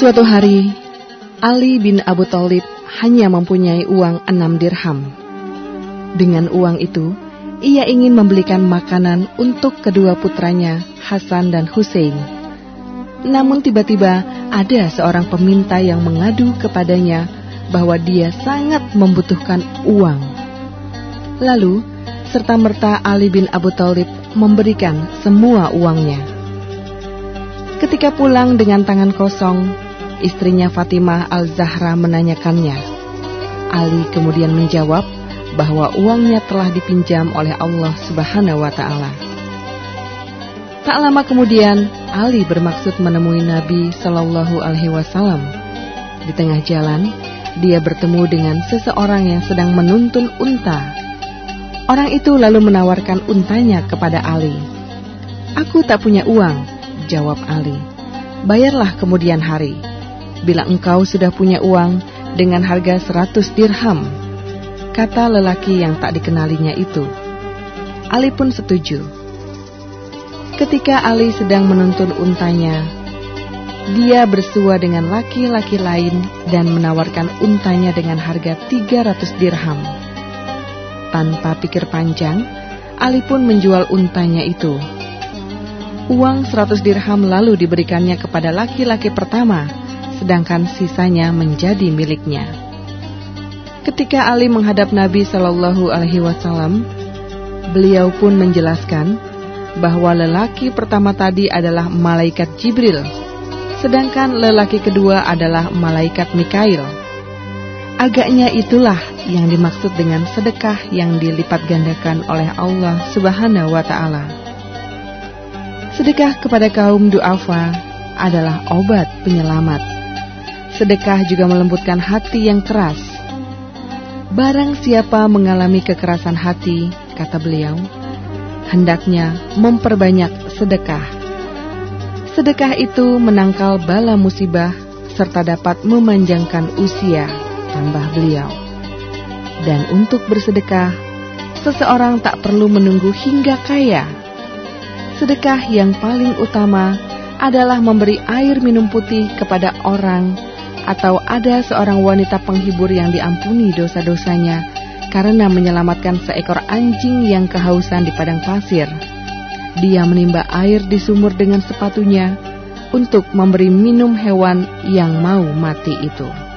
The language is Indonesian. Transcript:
Suatu hari, Ali bin Abu Thalib hanya mempunyai uang enam dirham. Dengan uang itu, ia ingin membelikan makanan untuk kedua putranya, Hasan dan Hussein. Namun tiba-tiba ada seorang peminta yang mengadu kepadanya bahwa dia sangat membutuhkan uang. Lalu, serta-merta Ali bin Abu Thalib memberikan semua uangnya. Ketika pulang dengan tangan kosong, istrinya Fatimah Al-Zahra menanyakannya. Ali kemudian menjawab bahwa uangnya telah dipinjam oleh Allah Subhanahu wa taala. Tak lama kemudian, Ali bermaksud menemui Nabi Shallallahu alaihi wasallam. Di tengah jalan, dia bertemu dengan seseorang yang sedang menuntun unta. Orang itu lalu menawarkan untanya kepada Ali. "Aku tak punya uang," jawab Ali. "Bayarlah kemudian hari." bila engkau sudah punya uang dengan harga seratus dirham, kata lelaki yang tak dikenalinya itu. Ali pun setuju. Ketika Ali sedang menuntun untanya, dia bersua dengan laki-laki lain dan menawarkan untanya dengan harga 300 dirham. Tanpa pikir panjang, Ali pun menjual untanya itu. Uang 100 dirham lalu diberikannya kepada laki-laki pertama sedangkan sisanya menjadi miliknya. Ketika Ali menghadap Nabi Shallallahu Alaihi Wasallam, beliau pun menjelaskan bahwa lelaki pertama tadi adalah malaikat Jibril, sedangkan lelaki kedua adalah malaikat Mikail. Agaknya itulah yang dimaksud dengan sedekah yang dilipat gandakan oleh Allah Subhanahu wa taala. Sedekah kepada kaum duafa adalah obat penyelamat Sedekah juga melembutkan hati yang keras. Barang siapa mengalami kekerasan hati, kata beliau, hendaknya memperbanyak sedekah. Sedekah itu menangkal bala musibah serta dapat memanjangkan usia, tambah beliau. Dan untuk bersedekah, seseorang tak perlu menunggu hingga kaya. Sedekah yang paling utama adalah memberi air minum putih kepada orang atau ada seorang wanita penghibur yang diampuni dosa-dosanya karena menyelamatkan seekor anjing yang kehausan di padang pasir. Dia menimba air di sumur dengan sepatunya untuk memberi minum hewan yang mau mati itu.